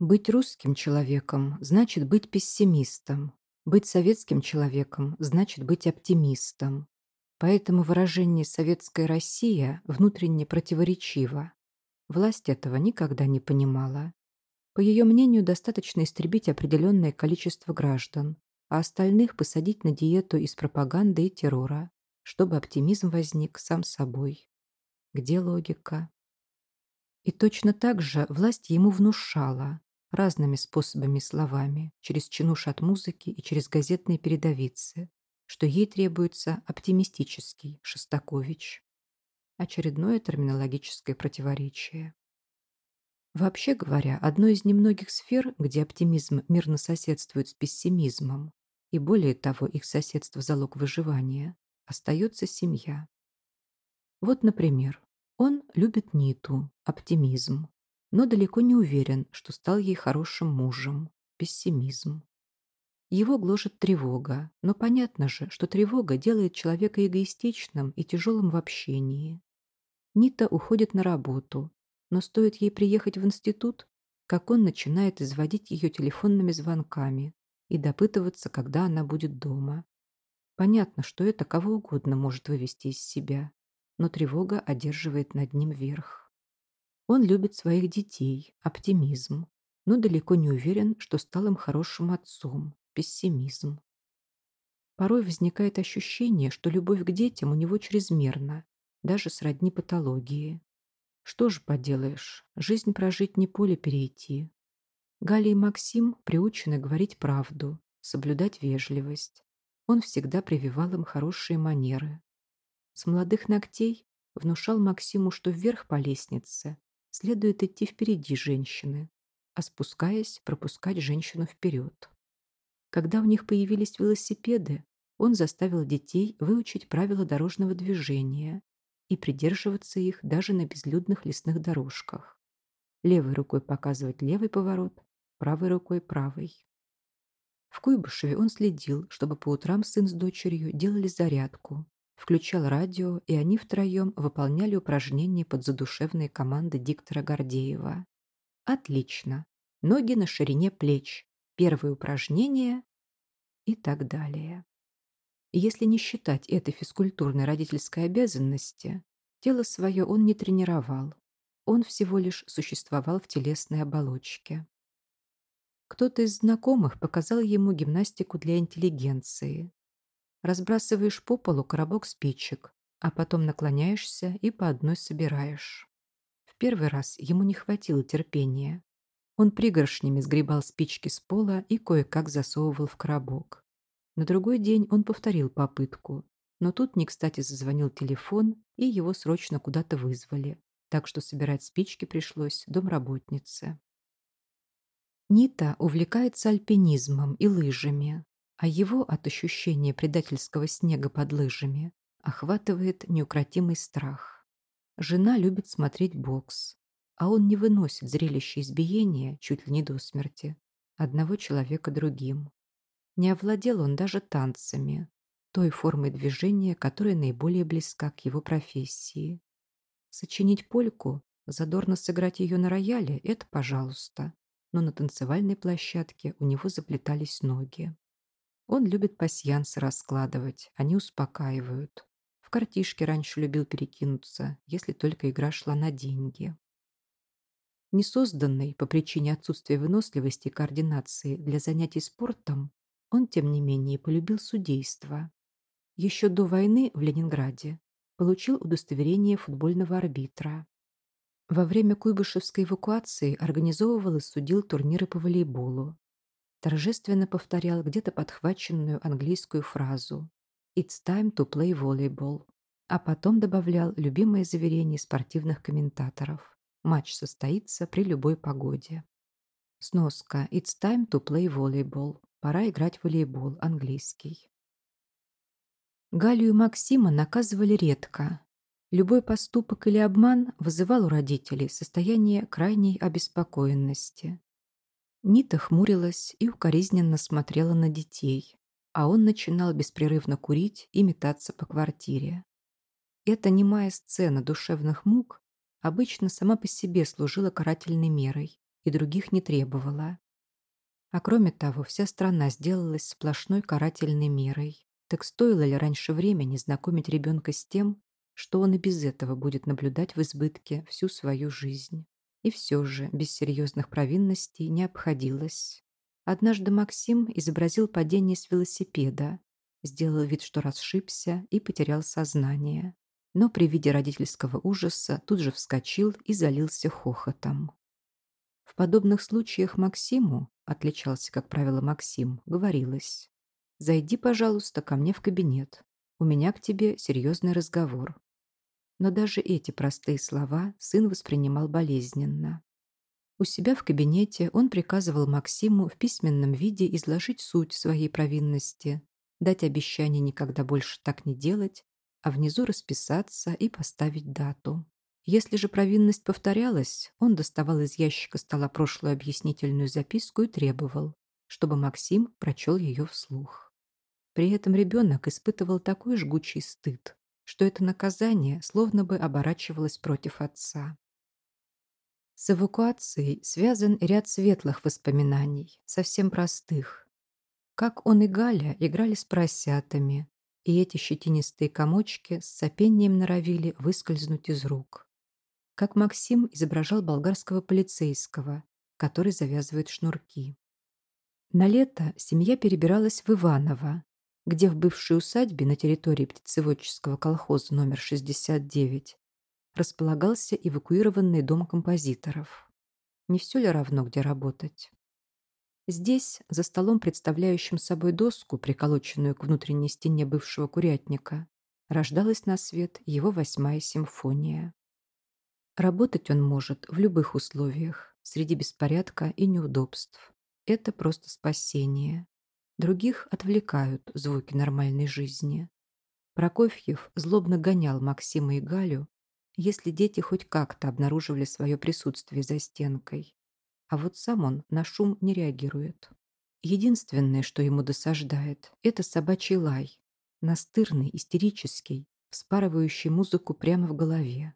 Быть русским человеком значит быть пессимистом. Быть советским человеком значит быть оптимистом. Поэтому выражение «советская Россия» внутренне противоречиво. Власть этого никогда не понимала. По ее мнению, достаточно истребить определенное количество граждан, а остальных посадить на диету из пропаганды и террора, чтобы оптимизм возник сам собой. Где логика? И точно так же власть ему внушала, разными способами и словами, через чинуш от музыки и через газетные передовицы, что ей требуется оптимистический Шостакович. Очередное терминологическое противоречие. Вообще говоря, одной из немногих сфер, где оптимизм мирно соседствует с пессимизмом, и более того, их соседство – залог выживания, остается семья. Вот, например, он любит Ниту, оптимизм, но далеко не уверен, что стал ей хорошим мужем. Пессимизм. Его гложет тревога, но понятно же, что тревога делает человека эгоистичным и тяжелым в общении. Нита уходит на работу, но стоит ей приехать в институт, как он начинает изводить ее телефонными звонками и допытываться, когда она будет дома. Понятно, что это кого угодно может вывести из себя, но тревога одерживает над ним верх. Он любит своих детей, оптимизм, но далеко не уверен, что стал им хорошим отцом, пессимизм. Порой возникает ощущение, что любовь к детям у него чрезмерна, даже сродни патологии. Что ж поделаешь, жизнь прожить не поле перейти. Галя и Максим приучены говорить правду, соблюдать вежливость. Он всегда прививал им хорошие манеры. С молодых ногтей внушал Максиму, что вверх по лестнице следует идти впереди женщины, а спускаясь, пропускать женщину вперед. Когда у них появились велосипеды, он заставил детей выучить правила дорожного движения и придерживаться их даже на безлюдных лесных дорожках. Левой рукой показывать левый поворот, правой рукой – правый. В Куйбышеве он следил, чтобы по утрам сын с дочерью делали зарядку включал радио, и они втроем выполняли упражнения под задушевные команды диктора Гордеева. Отлично. Ноги на ширине плеч. Первое упражнение и так далее. Если не считать этой физкультурной родительской обязанности, тело свое он не тренировал. Он всего лишь существовал в телесной оболочке. Кто-то из знакомых показал ему гимнастику для интеллигенции, разбрасываешь по полу коробок спичек, а потом наклоняешься и по одной собираешь. В первый раз ему не хватило терпения. Он пригоршнями сгребал спички с пола и кое-как засовывал в коробок. На другой день он повторил попытку, но тут не кстати зазвонил телефон, и его срочно куда-то вызвали, так что собирать спички пришлось домработнице. Нита увлекается альпинизмом и лыжами, а его от ощущения предательского снега под лыжами охватывает неукротимый страх. Жена любит смотреть бокс, а он не выносит зрелище избиения чуть ли не до смерти, одного человека другим. Не овладел он даже танцами, той формой движения, которая наиболее близка к его профессии. Сочинить польку, задорно сыграть ее на рояле – это пожалуйста, но на танцевальной площадке у него заплетались ноги. Он любит пасьянсы раскладывать, они успокаивают. В картишке раньше любил перекинуться, если только игра шла на деньги. Несозданный по причине отсутствия выносливости и координации для занятий спортом, он, тем не менее, полюбил судейство. Еще до войны в Ленинграде получил удостоверение футбольного арбитра. Во время куйбышевской эвакуации организовывал и судил турниры по волейболу, торжественно повторял где-то подхваченную английскую фразу «It's time to play volleyball», а потом добавлял любимое заверение спортивных комментаторов «Матч состоится при любой погоде». Сноска «It's time to play volleyball» «Пора играть в волейбол» английский. Галию Максима наказывали редко. Любой поступок или обман вызывал у родителей состояние крайней обеспокоенности. Нита хмурилась и укоризненно смотрела на детей, а он начинал беспрерывно курить и метаться по квартире. Эта немая сцена душевных мук обычно сама по себе служила карательной мерой и других не требовала. А кроме того, вся страна сделалась сплошной карательной мерой. Так стоило ли раньше времени знакомить ребенка с тем, что он и без этого будет наблюдать в избытке всю свою жизнь? И все же, без серьезных провинностей не обходилось. Однажды Максим изобразил падение с велосипеда, сделал вид, что расшибся и потерял сознание. Но при виде родительского ужаса тут же вскочил и залился хохотом. В подобных случаях Максиму, отличался, как правило, Максим, говорилось «Зайди, пожалуйста, ко мне в кабинет. У меня к тебе серьезный разговор но даже эти простые слова сын воспринимал болезненно. У себя в кабинете он приказывал Максиму в письменном виде изложить суть своей провинности, дать обещание никогда больше так не делать, а внизу расписаться и поставить дату. Если же провинность повторялась, он доставал из ящика стола прошлую объяснительную записку и требовал, чтобы Максим прочел ее вслух. При этом ребенок испытывал такой жгучий стыд, что это наказание словно бы оборачивалось против отца. С эвакуацией связан ряд светлых воспоминаний, совсем простых. Как он и Галя играли с просятами, и эти щетинистые комочки с сопением норовили выскользнуть из рук. Как Максим изображал болгарского полицейского, который завязывает шнурки. На лето семья перебиралась в Иваново, где в бывшей усадьбе на территории птицеводческого колхоза номер 69 располагался эвакуированный дом композиторов. Не все ли равно, где работать? Здесь, за столом, представляющим собой доску, приколоченную к внутренней стене бывшего курятника, рождалась на свет его восьмая симфония. Работать он может в любых условиях, среди беспорядка и неудобств. Это просто спасение. Других отвлекают звуки нормальной жизни. Прокофьев злобно гонял Максима и Галю, если дети хоть как-то обнаруживали свое присутствие за стенкой. А вот сам он на шум не реагирует. Единственное, что ему досаждает, это собачий лай, настырный, истерический, вспарывающий музыку прямо в голове.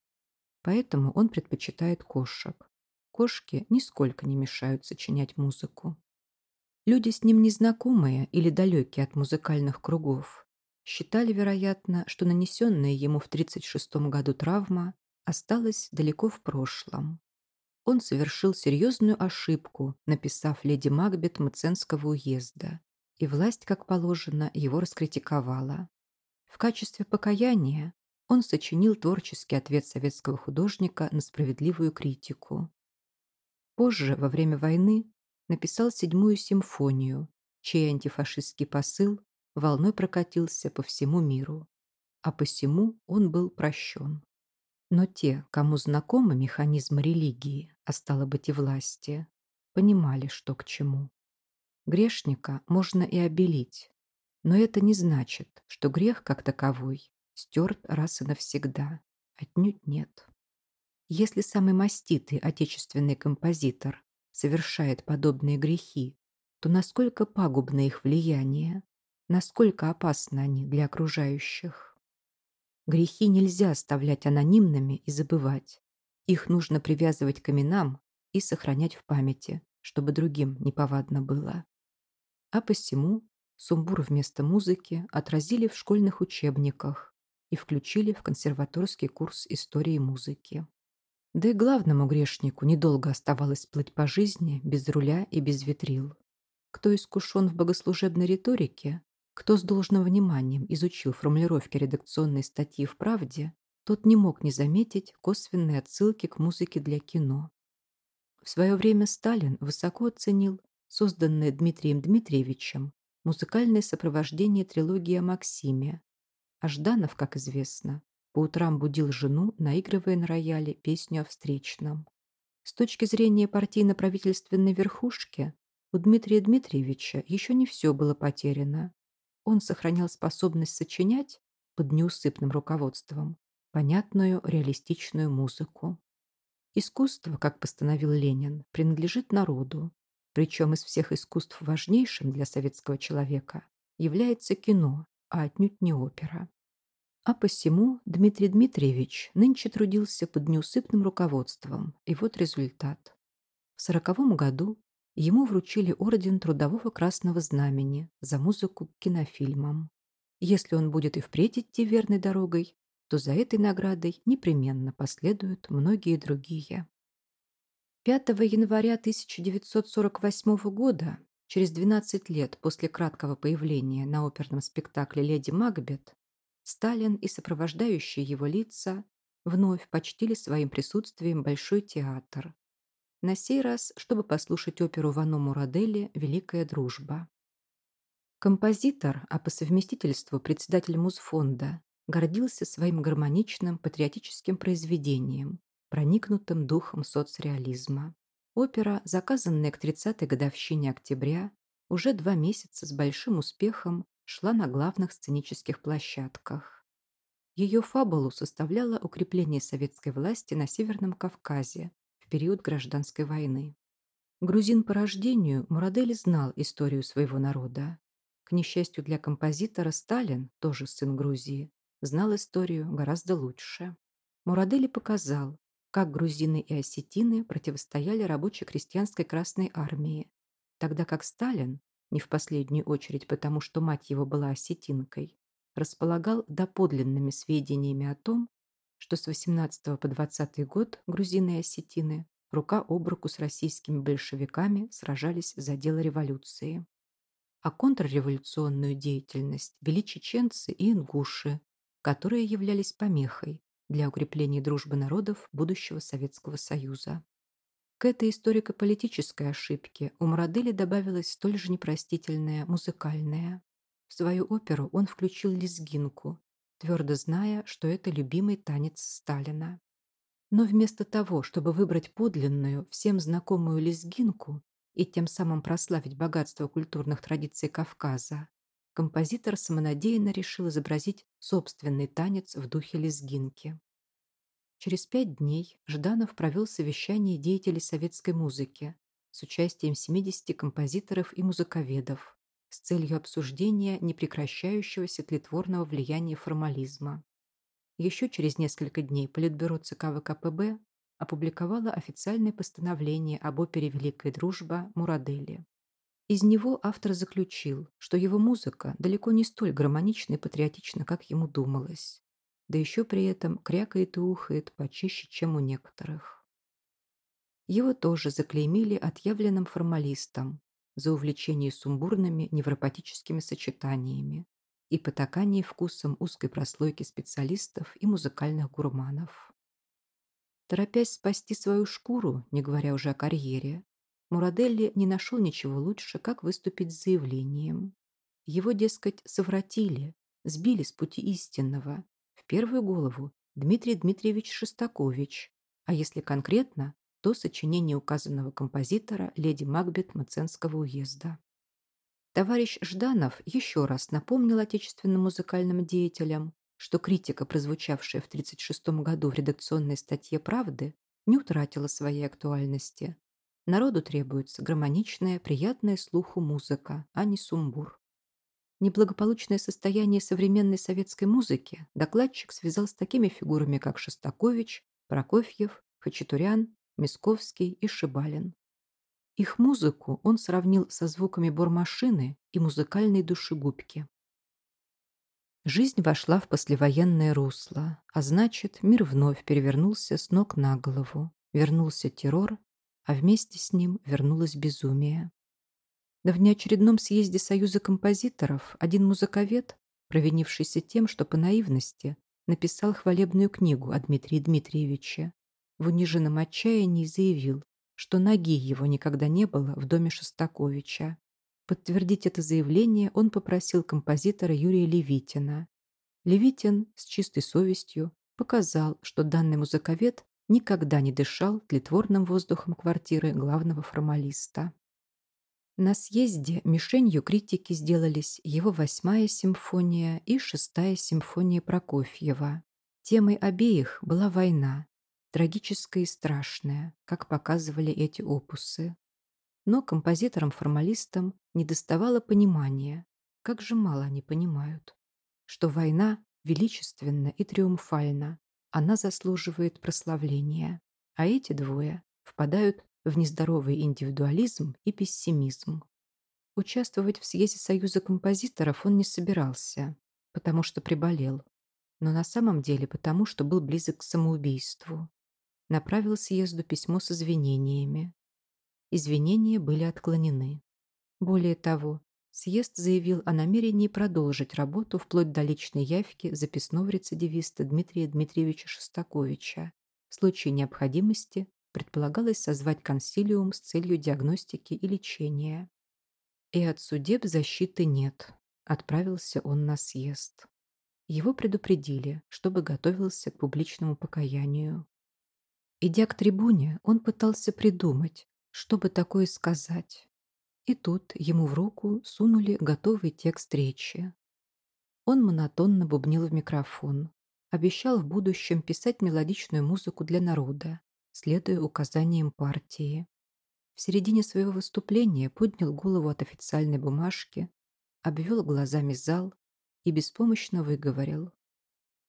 Поэтому он предпочитает кошек. Кошки нисколько не мешают сочинять музыку. Люди с ним незнакомые или далекие от музыкальных кругов считали, вероятно, что нанесенная ему в 1936 году травма осталась далеко в прошлом. Он совершил серьезную ошибку, написав леди Макбет Мценского уезда, и власть, как положено, его раскритиковала. В качестве покаяния он сочинил творческий ответ советского художника на справедливую критику. Позже, во время войны, написал седьмую симфонию, чей антифашистский посыл волной прокатился по всему миру, а посему он был прощен. Но те, кому знакомы механизмы религии, а стало быть и власти, понимали, что к чему. Грешника можно и обелить, но это не значит, что грех как таковой стерт раз и навсегда. Отнюдь нет. Если самый маститый отечественный композитор совершает подобные грехи, то насколько пагубно их влияние, насколько опасны они для окружающих. Грехи нельзя оставлять анонимными и забывать. Их нужно привязывать к именам и сохранять в памяти, чтобы другим неповадно было. А посему сумбур вместо музыки отразили в школьных учебниках и включили в консерваторский курс истории музыки. Да и главному грешнику недолго оставалось плыть по жизни без руля и без ветрил. Кто искушен в богослужебной риторике, кто с должным вниманием изучил формулировки редакционной статьи в «Правде», тот не мог не заметить косвенные отсылки к музыке для кино. В свое время Сталин высоко оценил созданное Дмитрием Дмитриевичем музыкальное сопровождение трилогии о Максиме, а Жданов, как известно, по утрам будил жену, наигрывая на рояле песню о встречном. С точки зрения партийно-правительственной верхушки, у Дмитрия Дмитриевича еще не все было потеряно. Он сохранял способность сочинять под неусыпным руководством понятную реалистичную музыку. Искусство, как постановил Ленин, принадлежит народу, причем из всех искусств важнейшим для советского человека является кино, а отнюдь не опера. А посему Дмитрий Дмитриевич нынче трудился под неусыпным руководством, и вот результат. В сороковом году ему вручили орден Трудового Красного Знамени за музыку к кинофильмам. Если он будет и впредь идти верной дорогой, то за этой наградой непременно последуют многие другие. 5 января 1948 года, через 12 лет после краткого появления на оперном спектакле «Леди Макбет», Сталин и сопровождающие его лица вновь почтили своим присутствием Большой театр. На сей раз, чтобы послушать оперу Вано Мурадели «Великая дружба». Композитор, а по совместительству председатель музфонда, гордился своим гармоничным патриотическим произведением, проникнутым духом соцреализма. Опера, заказанная к 30-й годовщине октября, уже два месяца с большим успехом шла на главных сценических площадках. Ее фабулу составляло укрепление советской власти на Северном Кавказе в период гражданской войны. Грузин по рождению Мурадели знал историю своего народа. К несчастью для композитора, Сталин, тоже сын Грузии, знал историю гораздо лучше. Мурадели показал, как грузины и осетины противостояли рабоче-крестьянской Красной Армии, тогда как Сталин не в последнюю очередь потому, что мать его была осетинкой, располагал доподлинными сведениями о том, что с 18 по 20 год грузины и осетины рука об руку с российскими большевиками сражались за дело революции. А контрреволюционную деятельность вели чеченцы и ингуши, которые являлись помехой для укрепления дружбы народов будущего Советского Союза. К этой историко-политической ошибке у Мрадели добавилась столь же непростительная музыкальная. В свою оперу он включил лезгинку, твердо зная, что это любимый танец Сталина. Но вместо того, чтобы выбрать подлинную, всем знакомую лезгинку и тем самым прославить богатство культурных традиций Кавказа, композитор самонадеянно решил изобразить собственный танец в духе лезгинки. Через пять дней Жданов провел совещание деятелей советской музыки с участием 70 композиторов и музыковедов с целью обсуждения непрекращающегося тлетворного влияния формализма. Еще через несколько дней Политбюро ЦК ВКПБ опубликовало официальное постановление об опере «Великая дружба» Мурадели. Из него автор заключил, что его музыка далеко не столь гармонична и патриотична, как ему думалось, да еще при этом крякает и ухает почище, чем у некоторых. Его тоже заклеймили отъявленным формалистом за увлечение сумбурными невропатическими сочетаниями и потакание вкусом узкой прослойки специалистов и музыкальных гурманов. Торопясь спасти свою шкуру, не говоря уже о карьере, Мураделли не нашел ничего лучше, как выступить с заявлением. Его, дескать, совратили, сбили с пути истинного, в первую голову Дмитрий Дмитриевич Шестакович, а если конкретно, то сочинение указанного композитора «Леди Макбет» Маценского уезда. Товарищ Жданов еще раз напомнил отечественным музыкальным деятелям, что критика, прозвучавшая в 1936 году в редакционной статье «Правды», не утратила своей актуальности. Народу требуется гармоничная, приятная слуху музыка, а не сумбур неблагополучное состояние современной советской музыки докладчик связал с такими фигурами, как Шостакович, Прокофьев, Хачатурян, Мисковский и Шибалин. Их музыку он сравнил со звуками бормашины и музыкальной душегубки. Жизнь вошла в послевоенное русло, а значит, мир вновь перевернулся с ног на голову. Вернулся террор, а вместе с ним вернулось безумие. На внеочередном съезде Союза композиторов один музыковед, провинившийся тем, что по наивности написал хвалебную книгу о Дмитрии Дмитриевиче, в униженном отчаянии заявил, что ноги его никогда не было в доме Шостаковича. Подтвердить это заявление он попросил композитора Юрия Левитина. Левитин с чистой совестью показал, что данный музыковед никогда не дышал тлетворным воздухом квартиры главного формалиста. На съезде мишенью критики сделались его восьмая симфония и шестая симфония Прокофьева. Темой обеих была война, трагическая и страшная, как показывали эти опусы. Но композиторам-формалистам недоставало понимания, как же мало они понимают, что война величественна и триумфальна, она заслуживает прославления, а эти двое впадают в нездоровый индивидуализм и пессимизм. Участвовать в съезде Союза композиторов он не собирался, потому что приболел, но на самом деле потому, что был близок к самоубийству. Направил съезду письмо с извинениями. Извинения были отклонены. Более того, съезд заявил о намерении продолжить работу вплоть до личной явки записного рецидивиста Дмитрия Дмитриевича Шостаковича в случае необходимости предполагалось созвать консилиум с целью диагностики и лечения. И от судеб защиты нет. Отправился он на съезд. Его предупредили, чтобы готовился к публичному покаянию. Идя к трибуне, он пытался придумать, чтобы такое сказать. И тут ему в руку сунули готовый текст речи. Он монотонно бубнил в микрофон, обещал в будущем писать мелодичную музыку для народа следуя указаниям партии. В середине своего выступления поднял голову от официальной бумажки, обвел глазами зал и беспомощно выговорил.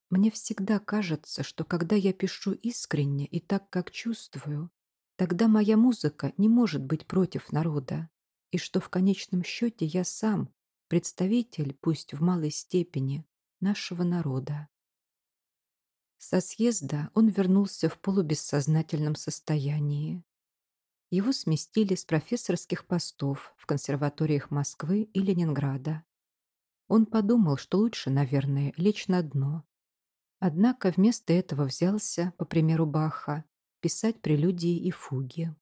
«Мне всегда кажется, что когда я пишу искренне и так, как чувствую, тогда моя музыка не может быть против народа, и что в конечном счете я сам, представитель, пусть в малой степени, нашего народа. Со съезда он вернулся в полубессознательном состоянии. Его сместили с профессорских постов в консерваториях Москвы и Ленинграда. Он подумал, что лучше, наверное, лечь на дно. Однако вместо этого взялся, по примеру Баха, писать прелюдии и фуги.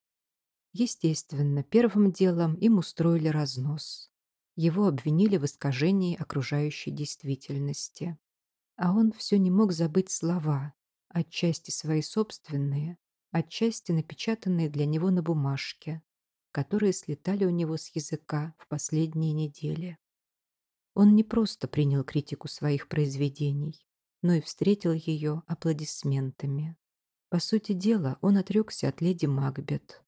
Естественно, первым делом им устроили разнос. Его обвинили в искажении окружающей действительности а он все не мог забыть слова, отчасти свои собственные, отчасти напечатанные для него на бумажке, которые слетали у него с языка в последние недели. Он не просто принял критику своих произведений, но и встретил ее аплодисментами. По сути дела, он отрекся от леди Магбет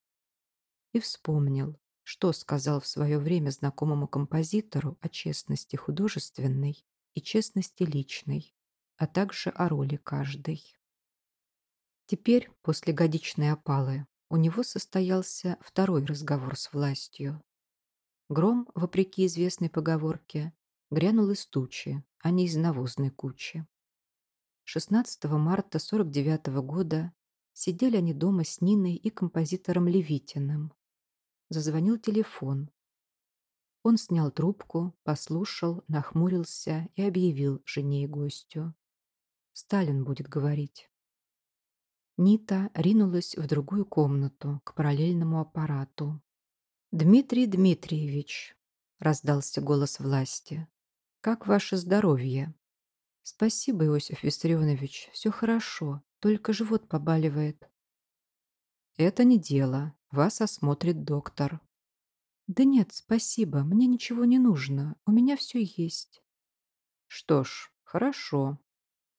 И вспомнил, что сказал в свое время знакомому композитору о честности художественной и честности личной, а также о роли каждой. Теперь, после годичной опалы, у него состоялся второй разговор с властью. Гром, вопреки известной поговорке, грянул из тучи, а не из навозной кучи. 16 марта 49 -го года сидели они дома с Ниной и композитором Левитиным. Зазвонил телефон. Он снял трубку, послушал, нахмурился и объявил жене и гостю. Сталин будет говорить. Нита ринулась в другую комнату, к параллельному аппарату. «Дмитрий Дмитриевич», — раздался голос власти, — «как ваше здоровье?» «Спасибо, Иосиф Виссарионович, все хорошо, только живот побаливает». «Это не дело, вас осмотрит доктор». «Да нет, спасибо, мне ничего не нужно, у меня все есть». «Что ж, хорошо,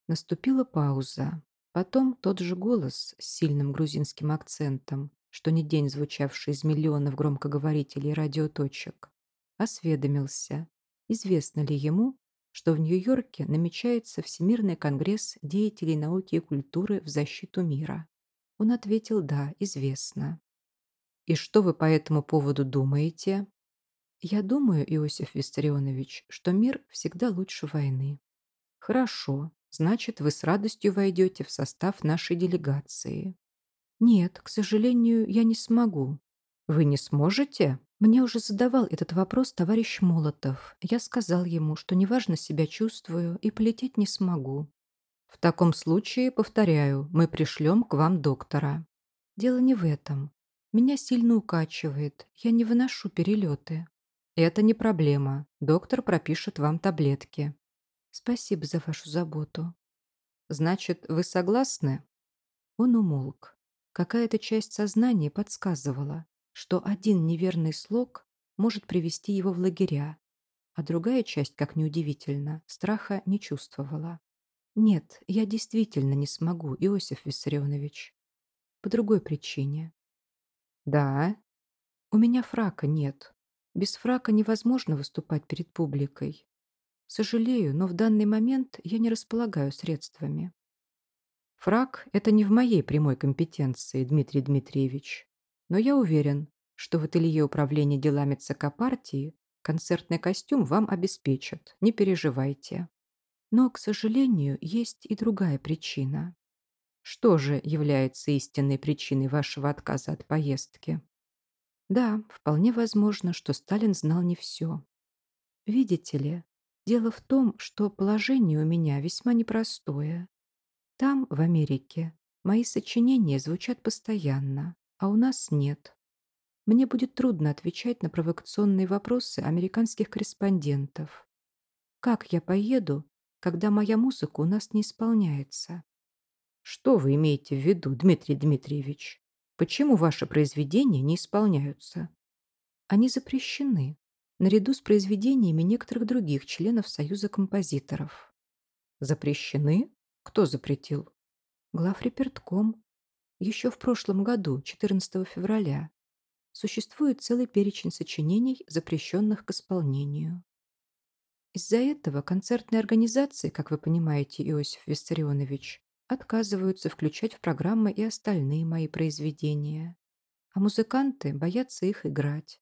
Наступила пауза. Потом тот же голос с сильным грузинским акцентом, что не день звучавший из миллионов громкоговорителей и радиоточек, осведомился, известно ли ему, что в Нью-Йорке намечается Всемирный конгресс деятелей науки и культуры в защиту мира. Он ответил «Да, известно». «И что вы по этому поводу думаете?» «Я думаю, Иосиф Виссарионович, что мир всегда лучше войны». «Хорошо значит, вы с радостью войдете в состав нашей делегации. Нет, к сожалению, я не смогу. Вы не сможете? Мне уже задавал этот вопрос товарищ Молотов. Я сказал ему, что неважно себя чувствую и полететь не смогу. В таком случае, повторяю, мы пришлем к вам доктора. Дело не в этом. Меня сильно укачивает. Я не выношу перелеты. Это не проблема. Доктор пропишет вам таблетки. Спасибо за вашу заботу. Значит, вы согласны? Он умолк. Какая-то часть сознания подсказывала, что один неверный слог может привести его в лагеря, а другая часть, как неудивительно, страха не чувствовала. «Нет, я действительно не смогу, Иосиф Виссарионович. По другой причине». «Да?» «У меня фрака нет. Без фрака невозможно выступать перед публикой. Сожалею, но в данный момент я не располагаю средствами. Фраг — это не в моей прямой компетенции, Дмитрий Дмитриевич. Но я уверен, что в ателье управления делами ЦК партии концертный костюм вам обеспечат, не переживайте. Но, к сожалению, есть и другая причина. Что же является истинной причиной вашего отказа от поездки? Да, вполне возможно, что Сталин знал не все. Видите ли, Дело в том, что положение у меня весьма непростое. Там, в Америке, мои сочинения звучат постоянно, а у нас нет. Мне будет трудно отвечать на провокационные вопросы американских корреспондентов. Как я поеду, когда моя музыка у нас не исполняется? Что вы имеете в виду, Дмитрий Дмитриевич? Почему ваши произведения не исполняются? Они запрещены наряду с произведениями некоторых других членов Союза композиторов. Запрещены? Кто запретил? Главрепертком. Еще в прошлом году, 14 февраля, существует целый перечень сочинений, запрещенных к исполнению. Из-за этого концертные организации, как вы понимаете, Иосиф Виссарионович, отказываются включать в программы и остальные мои произведения. А музыканты боятся их играть.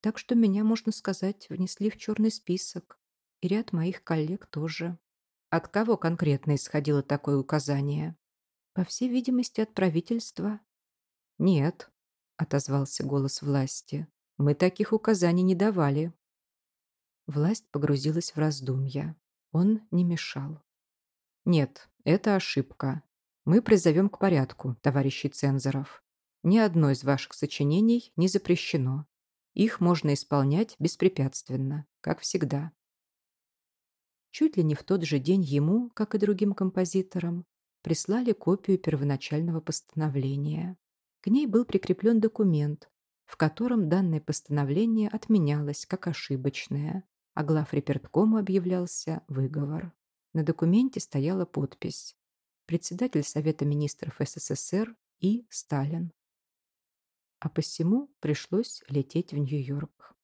Так что меня, можно сказать, внесли в черный список. И ряд моих коллег тоже. От кого конкретно исходило такое указание? По всей видимости, от правительства. Нет, отозвался голос власти. Мы таких указаний не давали. Власть погрузилась в раздумья. Он не мешал. Нет, это ошибка. Мы призовем к порядку, товарищи цензоров. Ни одно из ваших сочинений не запрещено. Их можно исполнять беспрепятственно, как всегда. Чуть ли не в тот же день ему, как и другим композиторам, прислали копию первоначального постановления. К ней был прикреплен документ, в котором данное постановление отменялось как ошибочное, а глав реперткому объявлялся выговор. На документе стояла подпись «Председатель Совета министров СССР и Сталин» а посему пришлось лететь в Нью-Йорк.